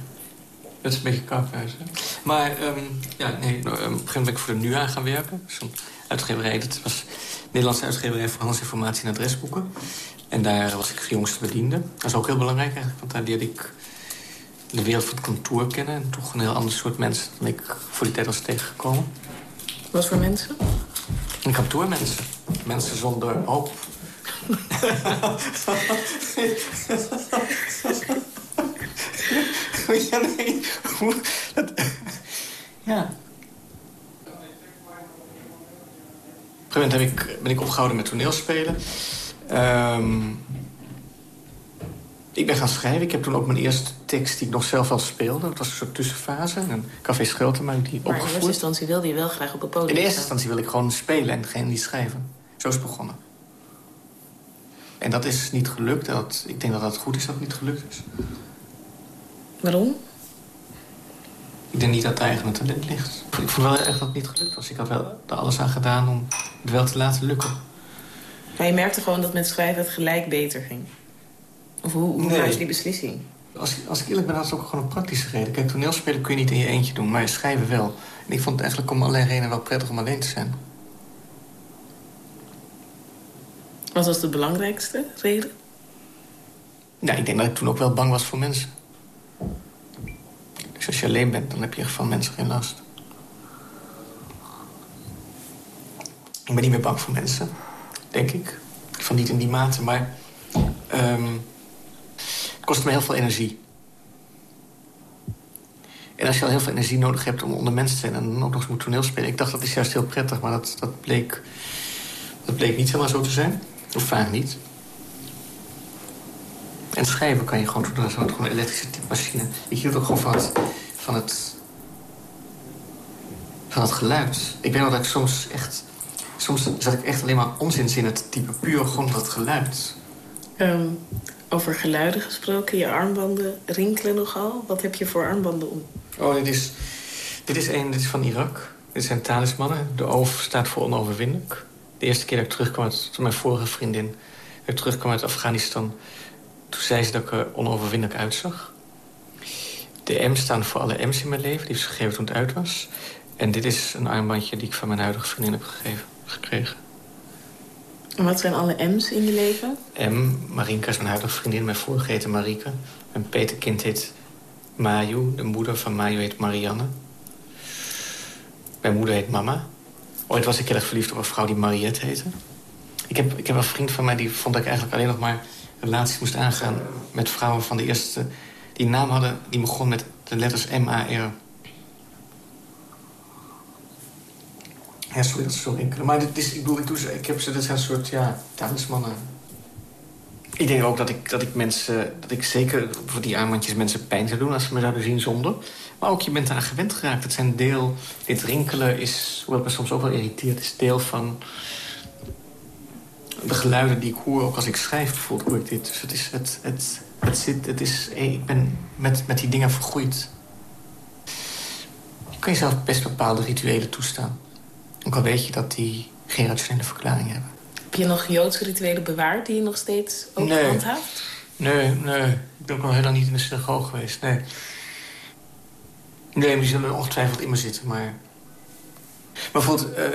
Dat is een beetje koud hè? Maar um, ja, nee, nou, op een gegeven moment ben ik voor de NUA gaan werken. Zo'n uitgeverij, dat was Nederlandse uitgeverij voor handelsinformatie en adresboeken. En daar was ik de jongste bediende. Dat is ook heel belangrijk eigenlijk, want daar leerde ik de wereld van het kantoor kennen. En toch een heel ander soort mensen dan ik voor die tijd was tegengekomen. Wat voor mensen? Een kantoormensen. Mensen zonder hoop. ja, nee. ja. Op een gegeven moment heb ik, ben ik opgehouden met toneelspelen. Um, ik ben gaan schrijven. Ik heb toen ook mijn eerste tekst die ik nog zelf al speelde. Dat was een soort tussenfase. Een café Scheltema die opgevoerd. Maar in eerste instantie wilde je wel graag op het podium In eerste instantie wil ik gewoon spelen en geen niet schrijven. Zo is het begonnen. En dat is niet gelukt. Dat, ik denk dat het goed is dat het niet gelukt is. Waarom? Ik denk niet dat eigenlijk mijn talent ligt. Ik vond wel echt dat het niet gelukt was. Ik had wel er alles aan gedaan om het wel te laten lukken. Maar je merkte gewoon dat met schrijven het gelijk beter ging? Of hoe, hoe Nee. je die beslissing? Als, als ik eerlijk ben, had het ook gewoon een praktische reden. Kijk, toneelspelen kun je niet in je eentje doen, maar schrijven wel. En ik vond het eigenlijk om allerlei redenen wel prettig om alleen te zijn. Wat was de belangrijkste reden? Nou, ik denk dat ik toen ook wel bang was voor mensen. Als je alleen bent, dan heb je van mensen geen last. Ik ben niet meer bang voor mensen, denk ik. Van niet in die mate, maar... ehm, het kost me heel veel energie. En als je al heel veel energie nodig hebt om onder mensen te zijn... en dan ook nog eens moet toneelspelen... ik dacht dat is juist heel prettig, maar dat, dat, bleek, dat bleek niet helemaal zo te zijn. Of vaak niet. En schrijven kan je gewoon doen als gewoon een elektrische typemachine. Ik hield ook gewoon van het, van het, van het geluid. Ik weet wel dat ik soms echt... Soms zat ik echt alleen maar onzinzinnen te typen. Puur gewoon dat geluid. Ehm, over geluiden gesproken, je armbanden rinkelen nogal. Wat heb je voor armbanden om? Oh, dit is, dit is een dit is van Irak. Dit zijn talismannen. De oof staat voor onoverwinnelijk. De eerste keer dat ik terugkwam uit mijn vorige vriendin... dat ik terugkwam uit Afghanistan... toen zei ze dat ik er onoverwinnelijk uitzag. De M staan voor alle M's in mijn leven. Die ze gegeven toen het uit was. En dit is een armbandje die ik van mijn huidige vriendin heb gegeven, gekregen. En wat zijn alle M's in je leven? M, Marinka is mijn huidige vriendin. Mijn vorige heette Marike. Mijn peterkind heet Maju. De moeder van Maju heet Marianne. Mijn moeder heet Mama. Ooit was ik heel erg verliefd op een vrouw die Mariette heette. Ik heb, ik heb een vriend van mij die vond ik eigenlijk alleen nog maar relaties moest aangaan met vrouwen van de eerste... die een naam hadden die begon met de letters M-A-R. Ja, sorry dat ze zo rinkelen. Maar dit is, ik bedoel, ik, doe ze, ik heb ze, dit zijn een soort, ja, talismannen. Ik denk ook dat ik, dat ik mensen, dat ik zeker voor die aanwandjes mensen pijn zou doen als ze me zouden zien zonder. Maar ook je bent eraan gewend geraakt. Het zijn deel, dit rinkelen is, hoewel het me soms ook wel irriteert, is deel van de geluiden die ik hoor, ook als ik schrijf, bijvoorbeeld, hoor ik dit. Dus het is, het, het, het zit, het is, ik ben met, met die dingen vergroeid. Je kan jezelf best bepaalde rituelen toestaan. Ook al weet je dat die geen rationele verklaring hebben. Heb je nog Joodse rituelen bewaard die je nog steeds ook Nee. handhaaft? Nee, nee. Ik ben ook al heel lang niet in de synagoge geweest, nee. Nee, maar die zullen ongetwijfeld in me zitten, maar... Maar bijvoorbeeld, eh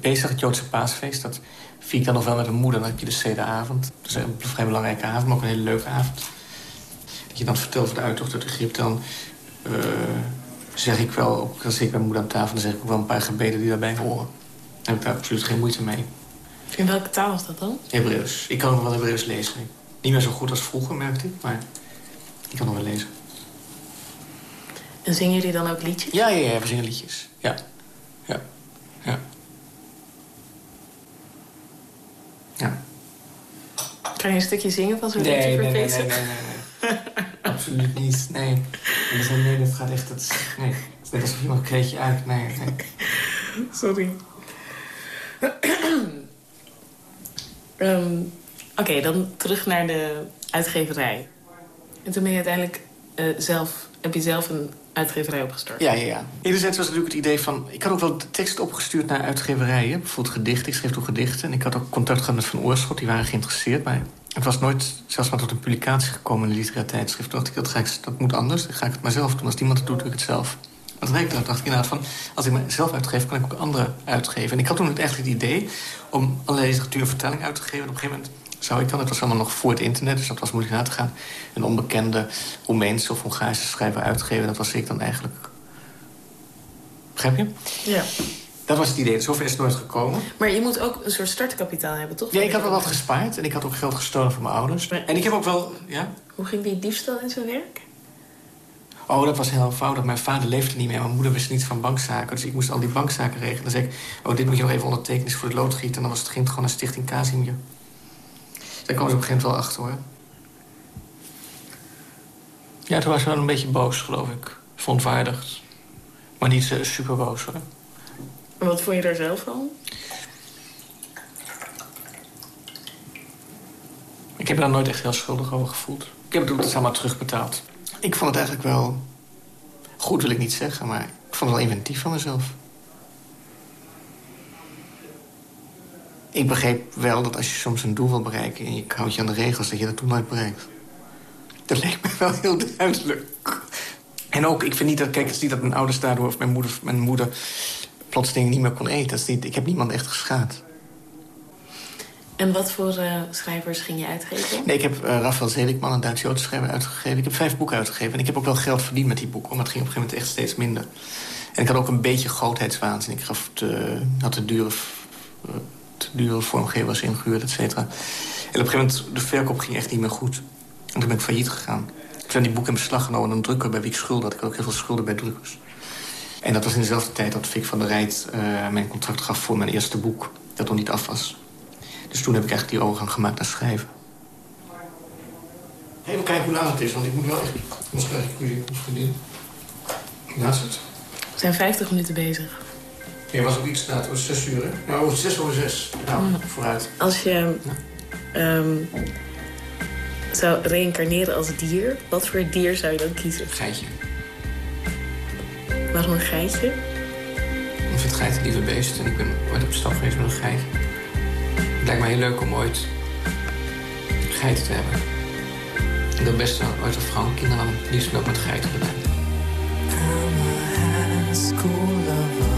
Pesach, het Joodse paasfeest... dat vier ik dan nog wel met mijn moeder. Dan heb je de Sederavond. Dat is een vrij belangrijke avond, maar ook een hele leuke avond. Dat je dan vertelt over de uittocht uit Egypte. Dan eh, zeg ik wel, ook als ik mijn moeder aan tafel... dan zeg ik ook wel een paar gebeden die daarbij horen. Dan heb ik daar absoluut geen moeite mee. In welke taal is dat dan? Hebreeuws. Ik kan nog wel Hebreeuws lezen. Niet meer zo goed als vroeger, merkte ik, maar ik kan nog wel lezen. En zingen jullie dan ook liedjes? Ja, ja, ja, we zingen liedjes. Ja. Ja. Ja. Kan je een stukje zingen van zo'n Nee, voor nee, nee, nee, nee, nee. Absoluut niet, nee. En dan zei, nee, dat gaat echt... Dat, is- nee, het is net alsof iemand een kreetje uit. Nee, nee. Sorry. Ehm, Oké, dan terug naar de uitgeverij. En toen ben je uiteindelijk eh, zelf, heb je zelf een uitgeverij opgestart. Ja, ja, ja. Enerzijds was natuurlijk het idee van... Ik had ook wel de tekst opgestuurd naar uitgeverijen. Bijvoorbeeld gedichten. Ik schreef toen gedichten. En ik had ook contact gehad met Van Oorschot. Die waren geïnteresseerd. Maar het was nooit zelfs maar tot een publicatie gekomen in een literair tijdschrift. Toen dacht ik, dat, ga ik, dat moet anders. Dan ga ik het maar zelf doen. Als niemand het doet, doe ik het zelf. Maar toen dacht ik inderdaad van... Als ik mezelf uitgeef, kan ik ook anderen uitgeven. En ik had toen het eigenlijk het idee om allerlei literatuur en vertaling uit te geven. En op een gegeven moment zou ik dan... Het was allemaal nog voor het internet, dus dat was moeilijk na te gaan. Een onbekende Roemeense of Hongaarse schrijver uitgeven. Dat was ik dan eigenlijk Begrijp je? Ja. Dat was het idee. Zover is het nooit gekomen. Maar je moet ook een soort startkapitaal hebben, toch? Ja, ik had wel wat gespaard. En ik had ook geld gestolen van mijn ouders. En ik heb ook wel... Ja? Hoe ging die diefstal in zijn werk? Oh, dat was heel eenvoudig. Mijn vader leefde niet meer. Mijn moeder wist niet van bankzaken. Dus ik moest al die bankzaken regelen. Dan zei ik, oh, dit moet je nog even ondertekenen. voor het loodgieten. En dan was het, ging het gewoon naar Stichting Casimir. Daar kwam ze op een gegeven moment wel achter, hoor. Ja, toen was ze wel een beetje boos, geloof ik. Verontwaardigd. Maar niet uh, super boos, hoor. En wat vond je daar zelf van? Ik heb me daar nooit echt heel schuldig over gevoeld. Ik heb het ook allemaal terugbetaald. Ik vond het eigenlijk wel... Goed wil ik niet zeggen, maar ik vond het wel inventief van mezelf. Ik begreep wel dat als je soms een doel wil bereiken... en je houdt je aan de regels, dat je dat toen nooit bereikt. Dat leek me wel heel duidelijk. En ook, ik vind niet dat... Kijk, het is niet dat mijn ouders daardoor... of mijn moeder, mijn moeder plotseling niet meer kon eten. Dat is niet, ik heb niemand echt geschaad. En wat voor uh, schrijvers ging je uitgeven? Nee, ik heb uh, Rafael Zelikman, een Duits-Joodse schrijver, uitgegeven. Ik heb vijf boeken uitgegeven. En ik heb ook wel geld verdiend met die boeken. Maar het ging op een gegeven moment echt steeds minder. En ik had ook een beetje grootheidswaanzin. Ik gaf te, had te dure, te dure vormgevers ingehuurd, et cetera. En op een gegeven moment, de verkoop ging echt niet meer goed. En toen ben ik failliet gegaan. Ik heb die boeken in beslag genomen. Een drukker bij wie ik schulden had. Ik had ook heel veel schulden bij drukkers. En dat was in dezelfde tijd dat Fik van der Rijt uh, mijn contract gaf voor mijn eerste boek. Dat nog niet af was. Dus toen heb ik eigenlijk die overgang gemaakt naar schrijven. Even kijken hoe laat het is, want ik moet wel echt... Anders krijg ik jullie vriendin. Ja, is het. We zijn 50 minuten bezig. Je was ook iets laat, het was 6 uur, hè? Nou, over 6 over 6. Nou, mm. vooruit. Als je um, zou reïncarneren als dier, wat voor dier zou je dan kiezen? Geitje. Waarom een geitje? Ik vind geiten lieve beest en ik ben ooit op stap geweest met een geitje. Het lijkt mij heel leuk om ooit geiten te hebben. Ik wil best wel ooit een vrouw en kinderen dan liefst ook met geiten erbij. pretends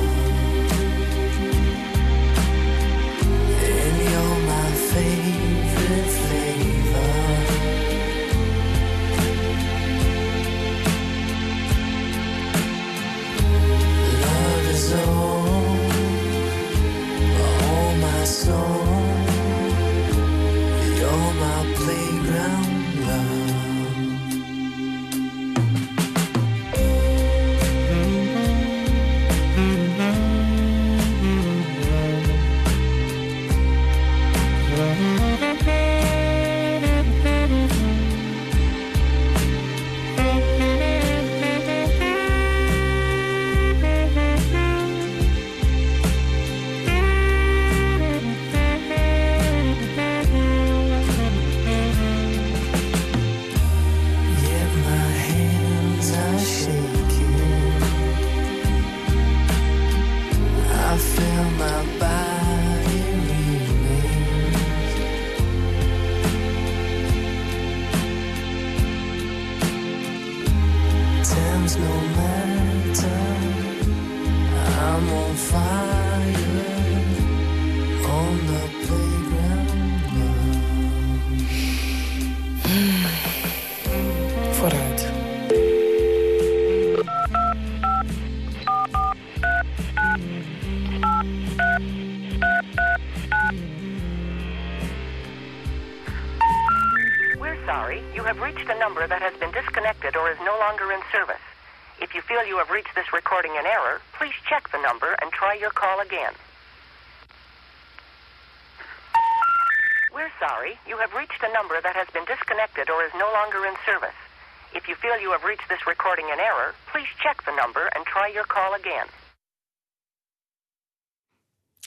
have reached this recording in error, please check the number and try your call again.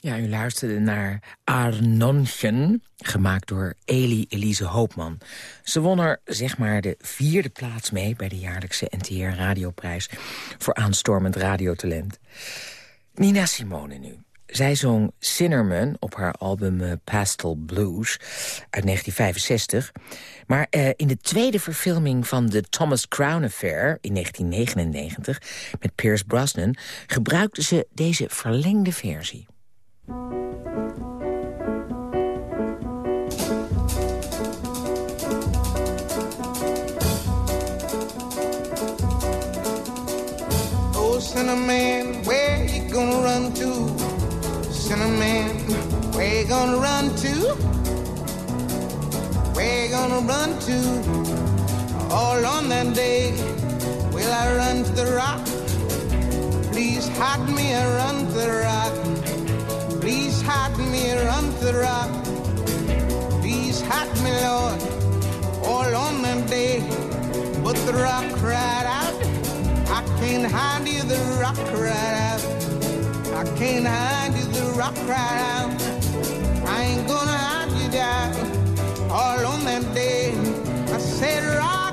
Ja, u luisterde naar Arnonchen, gemaakt door Elie Elise Hoopman. Ze won er zeg maar de vierde plaats mee bij de jaarlijkse NTR Radioprijs voor aanstormend radiotalent. Nina Simone nu. Zij zong Cinnamon op haar album eh, Pastel Blues uit 1965. Maar eh, in de tweede verfilming van The Thomas Crown Affair in 1999... met Pierce Brosnan gebruikte ze deze verlengde versie. Oh, Cinnamon, where you gonna run to? Cinnamon, where you gonna run to? Where you gonna run to? All on that day, will I run to the rock? Please hide me and run to the rock. Please hide me and run to the rock. Please hide me, Lord, all on that day. But the rock cried out, I can't hide you, the rock cried out. I can't hide you, the rock cried out. I ain't gonna hide you down all on that day. I said, Rock,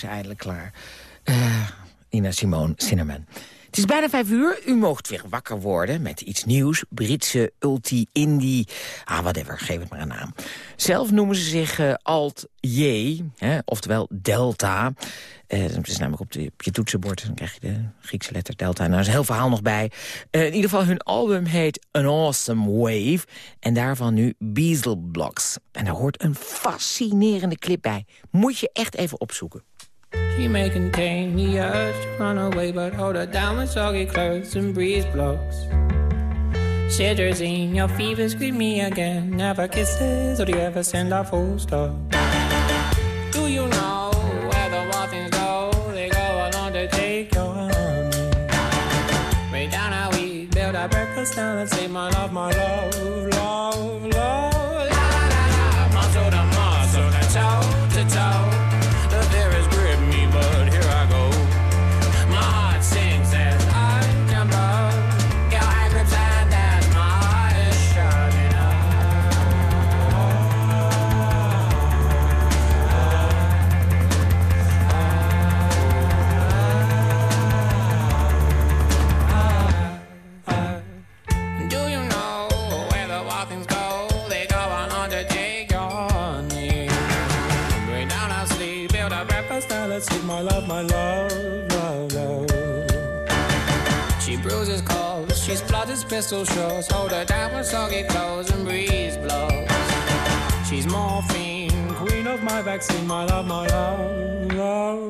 waren eindelijk klaar. Eh, Ina Simone Cinnamon. Het is bijna vijf uur. U moogt weer wakker worden met iets nieuws. Britse, ulti-indie. Ah, whatever, geef het maar een naam. Zelf noemen ze zich eh, Alt-J, oftewel Delta. Eh, dat is namelijk op, de, je toetsenbord. Dan krijg je de Griekse letter Delta. Daar is een heel verhaal nog bij. In ieder geval, hun album heet An Awesome Wave. En daarvan nu Beazle Blocks. En daar hoort een fascinerende clip bij. Moet je echt even opzoeken. She may contain the urge to run away, but hold her down with soggy clothes and breeze blocks. Cetirizine, your fever scream me again. Never kisses, or do you ever send a full stop? Do you know where the wild go? They go along to take your arm. Way down how we build our breakfast down and say, my love, my love. crystal shores. Hold her down with soggy clothes and breeze blows. She's morphine, queen of my vaccine, my love, my love, love.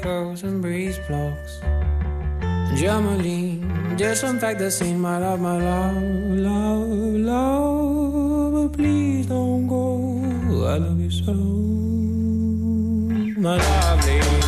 grows and breeze blocks. Jamaline, disinfect the scene, my love, my love, love, love. But please don't go, I love you so, my lovely.